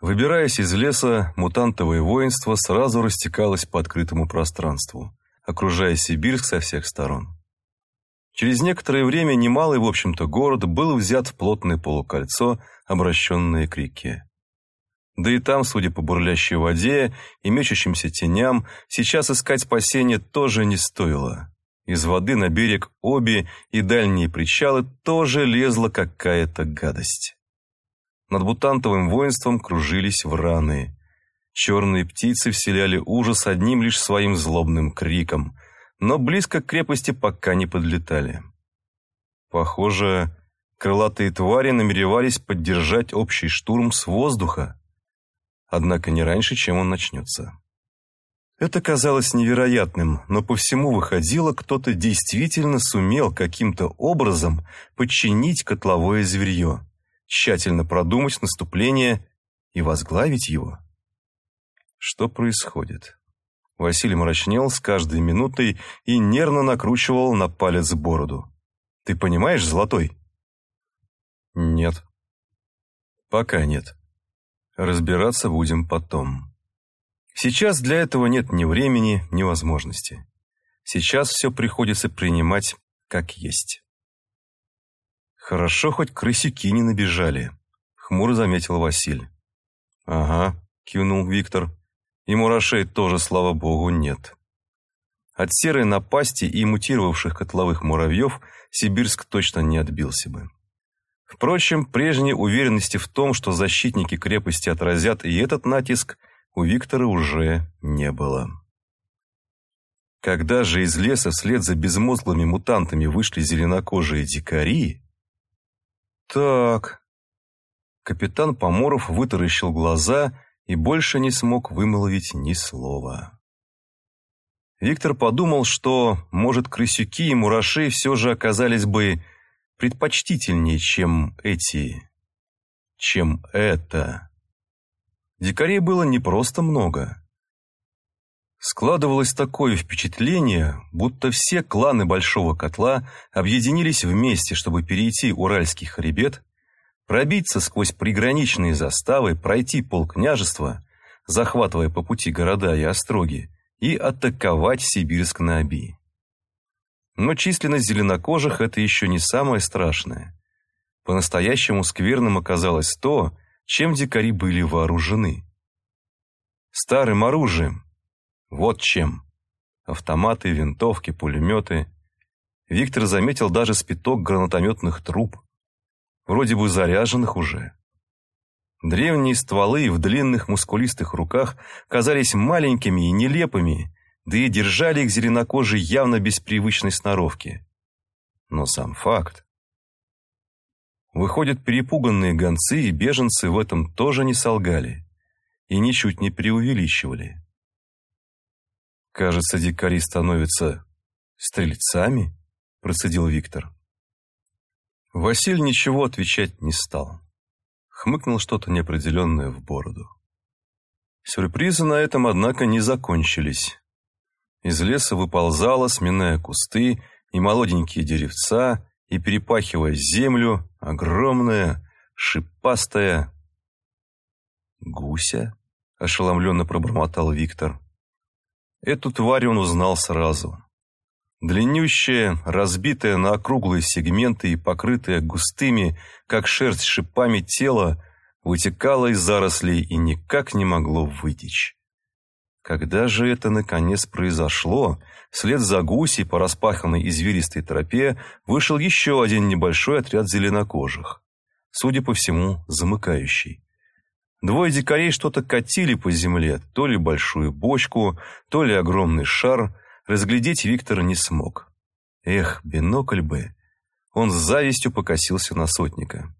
Выбираясь из леса, мутантовое воинство сразу растекалось по открытому пространству, окружая Сибирск со всех сторон. Через некоторое время немалый, в общем-то, город был взят в плотное полукольцо, обращенное к реке. Да и там, судя по бурлящей воде и мечущимся теням, сейчас искать спасения тоже не стоило. Из воды на берег обе и дальние причалы тоже лезла какая-то гадость. Над бутантовым воинством кружились враны. Черные птицы вселяли ужас одним лишь своим злобным криком, но близко к крепости пока не подлетали. Похоже, крылатые твари намеревались поддержать общий штурм с воздуха, однако не раньше, чем он начнется. Это казалось невероятным, но по всему выходило, кто-то действительно сумел каким-то образом подчинить котловое зверье тщательно продумать наступление и возглавить его. Что происходит? Василий мрачнел с каждой минутой и нервно накручивал на палец бороду. «Ты понимаешь, Золотой?» «Нет». «Пока нет. Разбираться будем потом. Сейчас для этого нет ни времени, ни возможности. Сейчас все приходится принимать как есть». «Хорошо, хоть крысюки не набежали», — хмуро заметил Василь. «Ага», — кивнул Виктор. «И мурашей тоже, слава богу, нет». От серой напасти и мутировавших котловых муравьев Сибирск точно не отбился бы. Впрочем, прежней уверенности в том, что защитники крепости отразят и этот натиск, у Виктора уже не было. Когда же из леса вслед за безмозглыми мутантами вышли зеленокожие дикари, так. Капитан Поморов вытаращил глаза и больше не смог вымолвить ни слова. Виктор подумал, что, может, крысюки и мураши все же оказались бы предпочтительнее, чем эти... чем это. Дикарей было не просто много. Складывалось такое впечатление, будто все кланы Большого Котла объединились вместе, чтобы перейти Уральский хребет, пробиться сквозь приграничные заставы, пройти полкняжества, захватывая по пути города и остроги, и атаковать Сибирск на Оби. Но численность зеленокожих – это еще не самое страшное. По-настоящему скверным оказалось то, чем дикари были вооружены. Старым оружием, вот чем. Автоматы, винтовки, пулеметы. Виктор заметил даже спиток гранатометных труб. Вроде бы заряженных уже. Древние стволы в длинных мускулистых руках казались маленькими и нелепыми, да и держали их зеленокожие явно без привычной сноровки. Но сам факт. Выходят, перепуганные гонцы и беженцы в этом тоже не солгали и ничуть не преувеличивали. «Кажется, дикари становятся стрельцами», – процедил Виктор. Василь ничего отвечать не стал. Хмыкнул что-то неопределенное в бороду. Сюрпризы на этом, однако, не закончились. Из леса выползала, сминая кусты и молоденькие деревца, и перепахивая землю, огромная, шипастая... «Гуся?» – ошеломленно пробормотал Виктор. Эту тварь он узнал сразу. Длиннющая, разбитая на округлые сегменты и покрытая густыми, как шерсть шипами тело, вытекало из зарослей и никак не могло вытечь. Когда же это наконец произошло, вслед за гусей по распаханной извилистой тропе вышел еще один небольшой отряд зеленокожих, судя по всему, замыкающий. Двое дикарей что-то катили по земле, то ли большую бочку, то ли огромный шар. Разглядеть Виктор не смог. Эх, бинокль бы. Он с завистью покосился на сотника.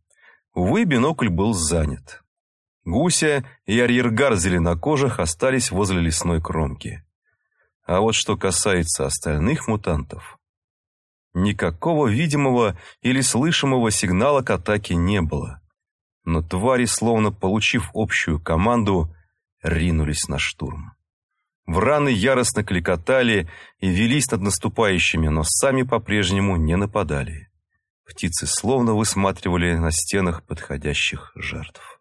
Увы, бинокль был занят. Гуся и арьергар зеленокожих остались возле лесной кромки. А вот что касается остальных мутантов, никакого видимого или слышимого сигнала к атаке не было но твари, словно получив общую команду, ринулись на штурм. Враны яростно кликотали и велись над наступающими, но сами по-прежнему не нападали. Птицы словно высматривали на стенах подходящих жертв.